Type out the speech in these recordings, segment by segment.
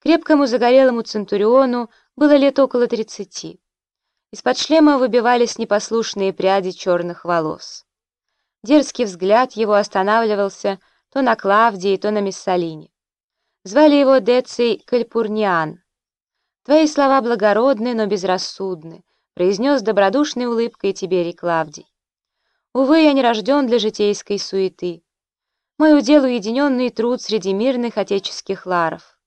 Крепкому загорелому центуриону было лет около тридцати. Из-под шлема выбивались непослушные пряди черных волос. Дерзкий взгляд его останавливался то на Клавдии, то на Миссалине. Звали его Деций Кальпурниан. «Твои слова благородны, но безрассудны», произнес добродушной улыбкой Тиберий Клавдий. «Увы, я не рожден для житейской суеты. Мой удел уединенный труд среди мирных отеческих ларов.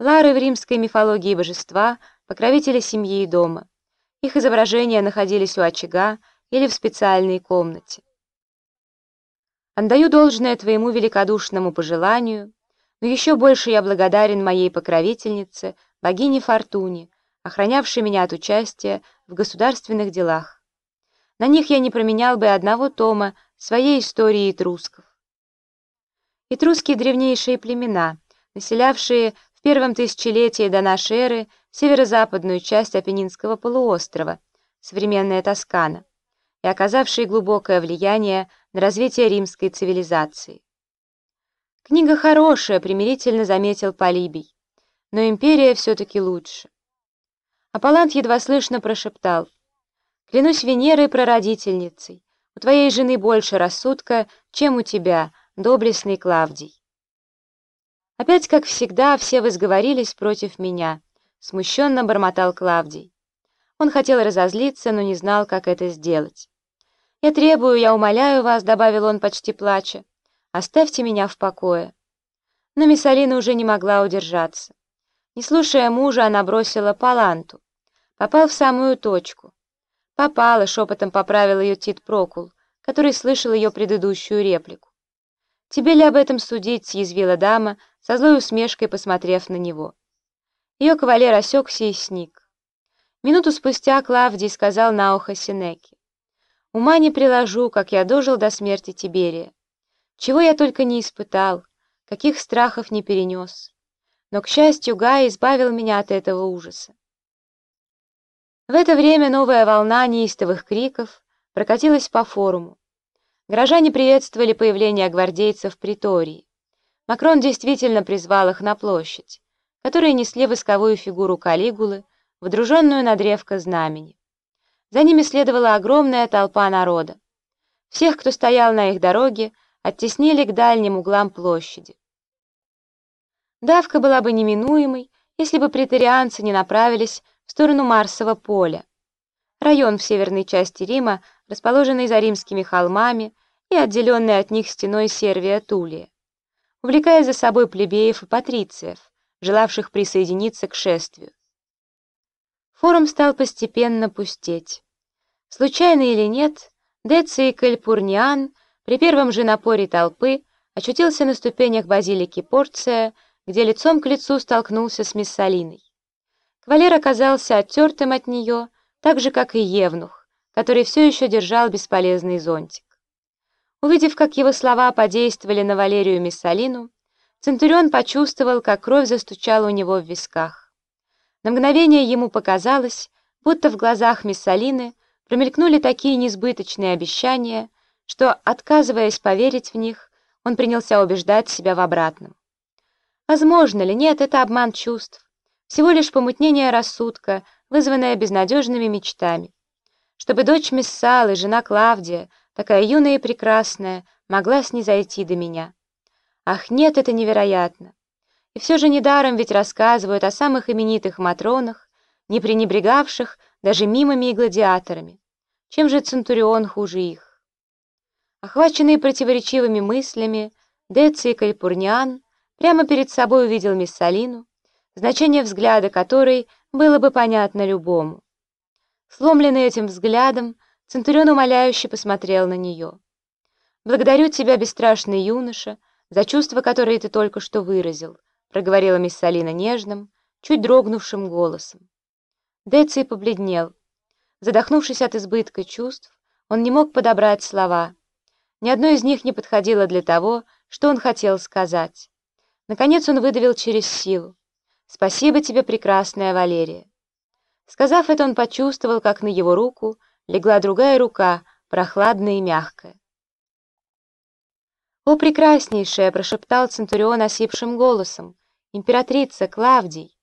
Лары в римской мифологии божества, покровители семьи и дома. Их изображения находились у очага или в специальной комнате. Отдаю должное твоему великодушному пожеланию, но еще больше я благодарен моей покровительнице, богине Фортуне, охранявшей меня от участия в государственных делах. На них я не променял бы одного тома своей истории этрусков. Этруски — древнейшие племена, населявшие в первом тысячелетии до нашей эры северо-западную часть Апеннинского полуострова, современная Тоскана, и оказавшие глубокое влияние на развитие римской цивилизации. Книга хорошая, примирительно заметил Полибий, но империя все-таки лучше. Аполлант едва слышно прошептал, «Клянусь Венерой прародительницей, у твоей жены больше рассудка, чем у тебя, доблестный Клавдий». Опять, как всегда, все возговорились против меня, смущенно бормотал Клавдий. Он хотел разозлиться, но не знал, как это сделать. «Я требую, я умоляю вас», — добавил он, почти плача, — «оставьте меня в покое». Но Миссалина уже не могла удержаться. Не слушая мужа, она бросила паланту. Попал в самую точку. Попала, шепотом поправил ее Тит Прокул, который слышал ее предыдущую реплику. «Тебе ли об этом судить?» — съязвила дама, со злой усмешкой посмотрев на него. Ее кавалер осекся и сник. Минуту спустя Клавдий сказал на ухо Синеке. «Ума не приложу, как я дожил до смерти Тиберия. Чего я только не испытал, каких страхов не перенес. Но, к счастью, Гай избавил меня от этого ужаса». В это время новая волна неистовых криков прокатилась по форуму. Горожане приветствовали появление гвардейцев в притории. Макрон действительно призвал их на площадь, которые несли восковую фигуру Калигулы, водруженную на древко знамени. За ними следовала огромная толпа народа. Всех, кто стоял на их дороге, оттеснили к дальним углам площади. Давка была бы неминуемой, если бы претарианцы не направились в сторону Марсового поля. Район в северной части Рима, расположенный за римскими холмами и отделенный от них стеной Сервия Тулия увлекая за собой плебеев и патрициев, желавших присоединиться к шествию. Форум стал постепенно пустеть. Случайно или нет, Деций Кальпурниан при первом же напоре толпы очутился на ступенях базилики Порция, где лицом к лицу столкнулся с Миссалиной. Кавалер оказался оттертым от нее, так же, как и Евнух, который все еще держал бесполезный зонтик. Увидев, как его слова подействовали на Валерию Миссалину, Центурион почувствовал, как кровь застучала у него в висках. На мгновение ему показалось, будто в глазах Миссалины промелькнули такие несбыточные обещания, что, отказываясь поверить в них, он принялся убеждать себя в обратном. Возможно ли? Нет, это обман чувств. Всего лишь помутнение рассудка, вызванное безнадежными мечтами. Чтобы дочь Мессалы, жена Клавдия, такая юная и прекрасная, могла снизойти до меня. Ах, нет, это невероятно. И все же недаром ведь рассказывают о самых именитых Матронах, не пренебрегавших даже мимами и гладиаторами. Чем же Центурион хуже их? Охваченный противоречивыми мыслями, Деций Кальпурниан прямо перед собой увидел Миссалину, значение взгляда которой было бы понятно любому. Сломленный этим взглядом, Центурион умоляюще посмотрел на нее. «Благодарю тебя, бесстрашный юноша, за чувства, которые ты только что выразил», проговорила мисс Салина нежным, чуть дрогнувшим голосом. Деций побледнел. Задохнувшись от избытка чувств, он не мог подобрать слова. Ни одно из них не подходило для того, что он хотел сказать. Наконец он выдавил через силу. «Спасибо тебе, прекрасная Валерия». Сказав это, он почувствовал, как на его руку легла другая рука, прохладная и мягкая. «О, прекраснейшая!» — прошептал Центурион осипшим голосом Императрица Клавдий!»